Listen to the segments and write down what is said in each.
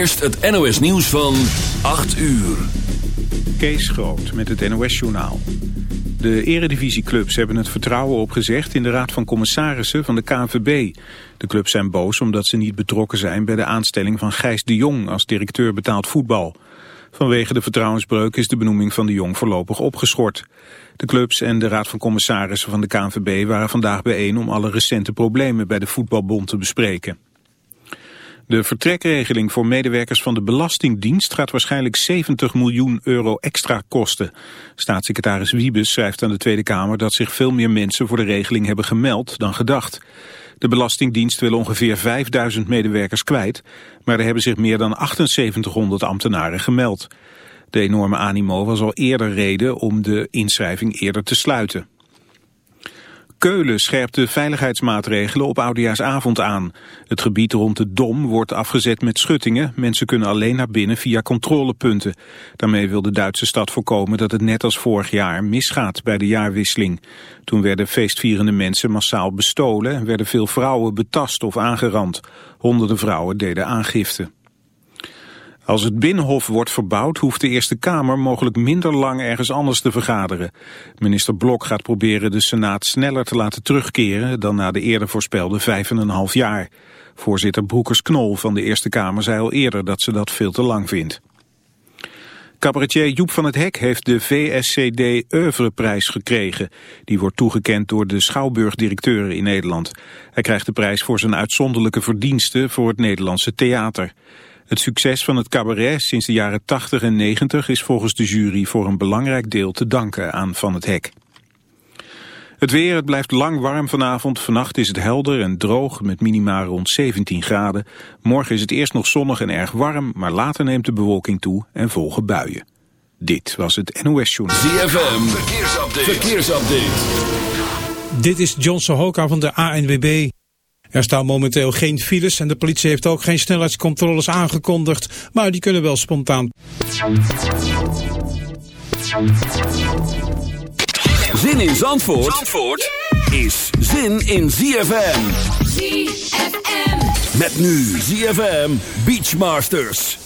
Eerst het NOS nieuws van 8 uur. Kees Groot met het NOS journaal. De eredivisieclubs hebben het vertrouwen opgezegd in de raad van commissarissen van de KNVB. De clubs zijn boos omdat ze niet betrokken zijn bij de aanstelling van Gijs de Jong als directeur betaald voetbal. Vanwege de vertrouwensbreuk is de benoeming van de Jong voorlopig opgeschort. De clubs en de raad van commissarissen van de KNVB waren vandaag bijeen om alle recente problemen bij de voetbalbond te bespreken. De vertrekregeling voor medewerkers van de Belastingdienst gaat waarschijnlijk 70 miljoen euro extra kosten. Staatssecretaris Wiebes schrijft aan de Tweede Kamer dat zich veel meer mensen voor de regeling hebben gemeld dan gedacht. De Belastingdienst wil ongeveer 5000 medewerkers kwijt, maar er hebben zich meer dan 7800 ambtenaren gemeld. De enorme animo was al eerder reden om de inschrijving eerder te sluiten. Keulen scherpt de veiligheidsmaatregelen op Oudejaarsavond aan. Het gebied rond de Dom wordt afgezet met schuttingen. Mensen kunnen alleen naar binnen via controlepunten. Daarmee wil de Duitse stad voorkomen dat het net als vorig jaar misgaat bij de jaarwisseling. Toen werden feestvierende mensen massaal bestolen en werden veel vrouwen betast of aangerand. Honderden vrouwen deden aangifte. Als het Binnenhof wordt verbouwd, hoeft de Eerste Kamer mogelijk minder lang ergens anders te vergaderen. Minister Blok gaat proberen de Senaat sneller te laten terugkeren dan na de eerder voorspelde vijf en een half jaar. Voorzitter Broekers-Knol van de Eerste Kamer zei al eerder dat ze dat veel te lang vindt. Cabaretier Joep van het Hek heeft de VSCD Oeuvreprijs gekregen. Die wordt toegekend door de Schouwburg-directeuren in Nederland. Hij krijgt de prijs voor zijn uitzonderlijke verdiensten voor het Nederlandse theater. Het succes van het cabaret sinds de jaren 80 en 90 is volgens de jury voor een belangrijk deel te danken aan Van het Hek. Het weer, het blijft lang warm vanavond. Vannacht is het helder en droog met minima rond 17 graden. Morgen is het eerst nog zonnig en erg warm, maar later neemt de bewolking toe en volgen buien. Dit was het NOS Journal. ZFM, verkeersupdate. verkeersupdate. Dit is John Sohoka van de ANWB. Er staan momenteel geen files en de politie heeft ook geen snelheidscontroles aangekondigd, maar die kunnen wel spontaan. Zin in Zandvoort, Zandvoort is zin in ZFM. ZFM. Met nu ZFM Beachmasters.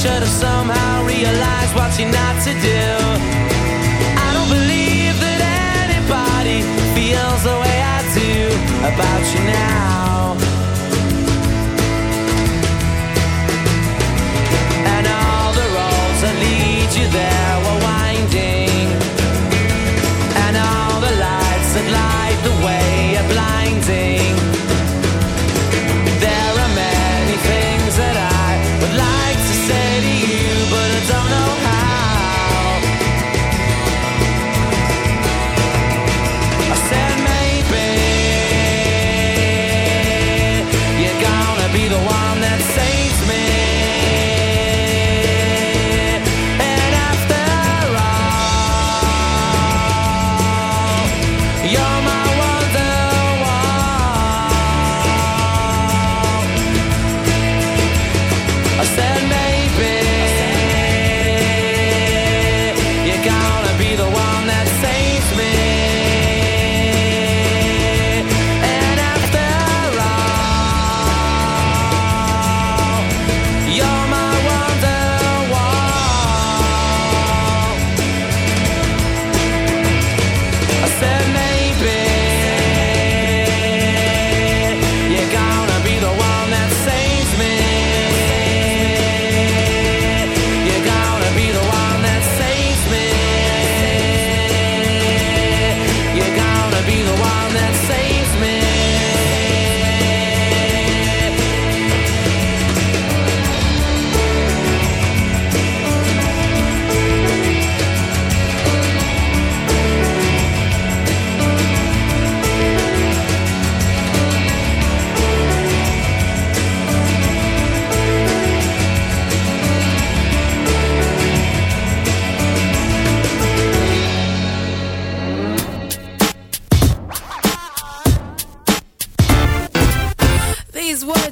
Should have somehow realized what you're not to do. I don't believe that anybody feels the way I do about you now.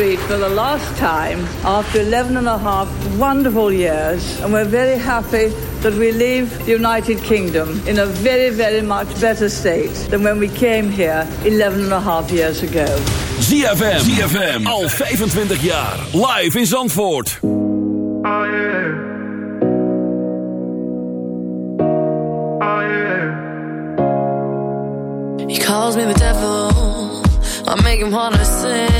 Street for the last time after 11 and a half wonderful years. And we're very happy that we leave the United Kingdom in a very, very much better state than when we came here 11 and a half years ago. ZFM. ZFM. Al 25 jaar. Live in Zandvoort. Oh yeah. calls me the devil. I make him wanna sin.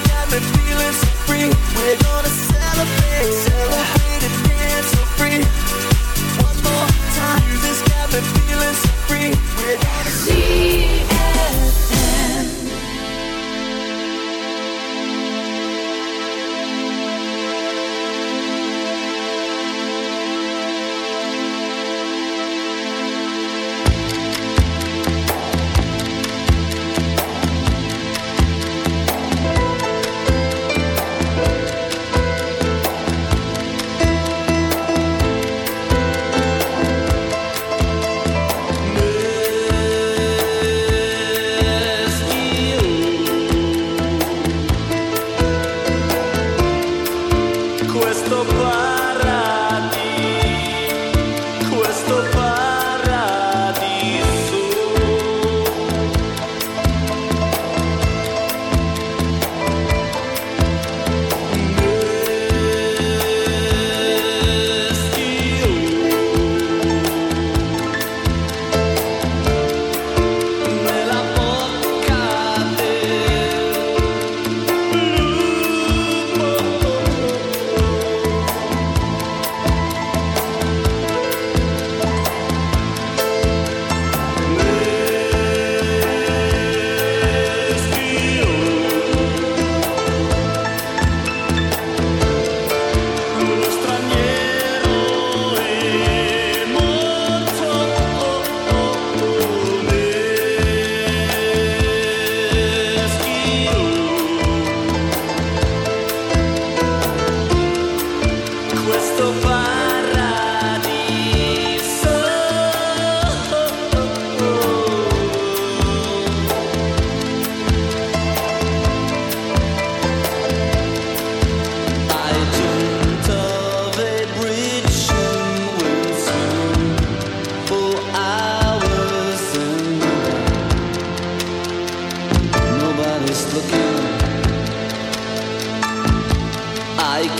Got me feeling so free. We're gonna celebrate. celebrate.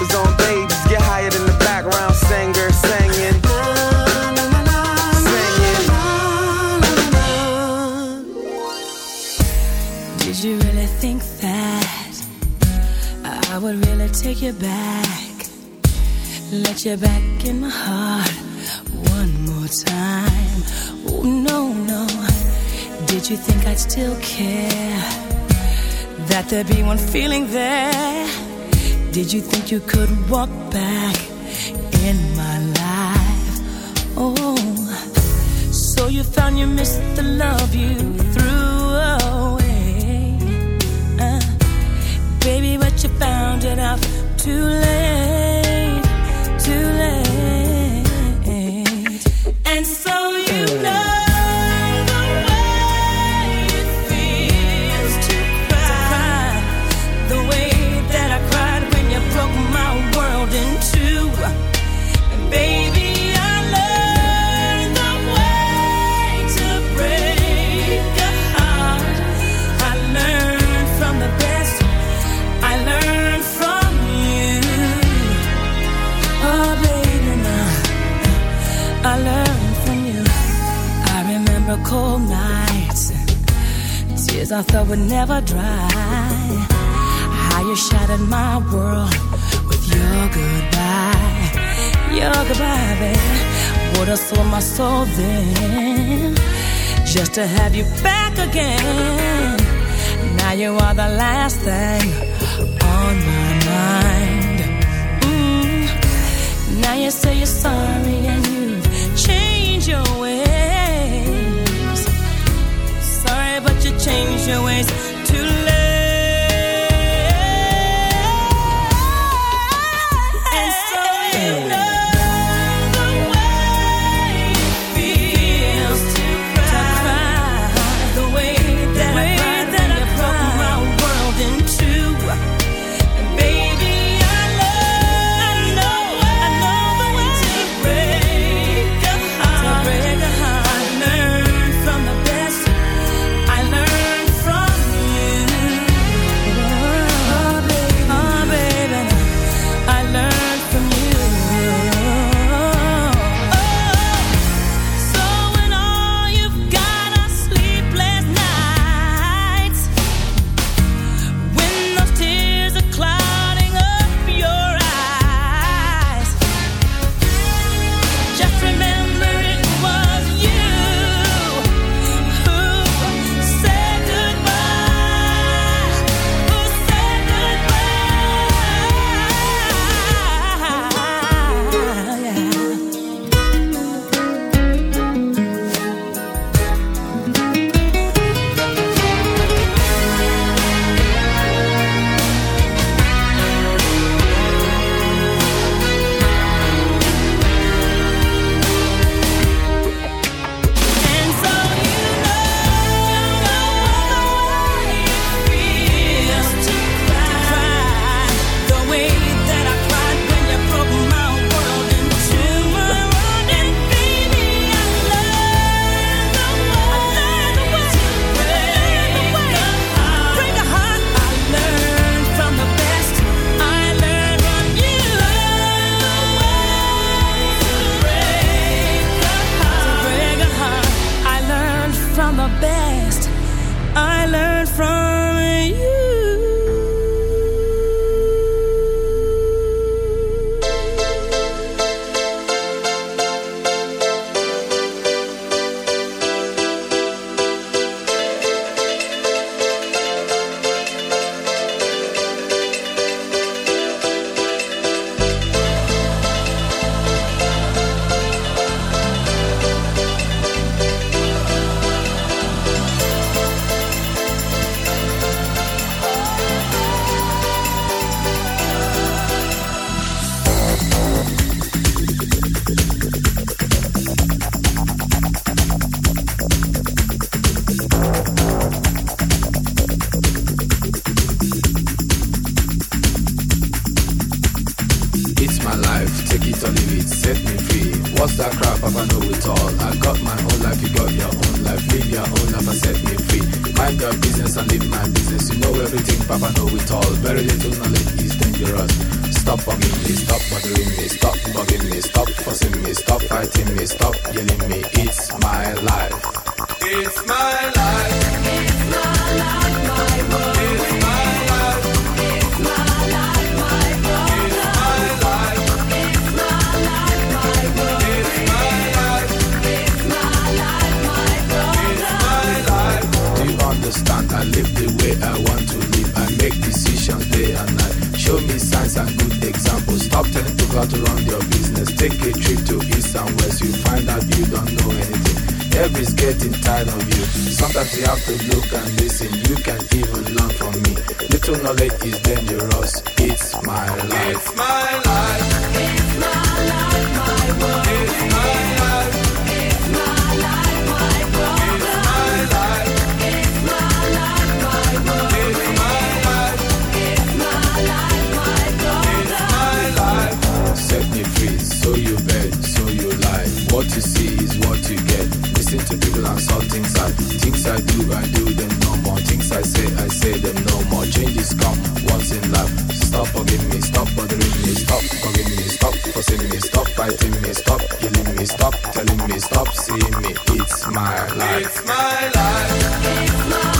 rappers on babies get higher than the background singer singing. singing. Did you really think that I would really take you back? Let you back in my heart one more time. Oh, no, no. Did you think I'd still care? That there'd be one feeling there? Did you think you could walk back? to have you back again. Now you are the last thing letting me stop, killing me, stop, telling me, stop, seeing me. It's my life. It's my life. It's my life.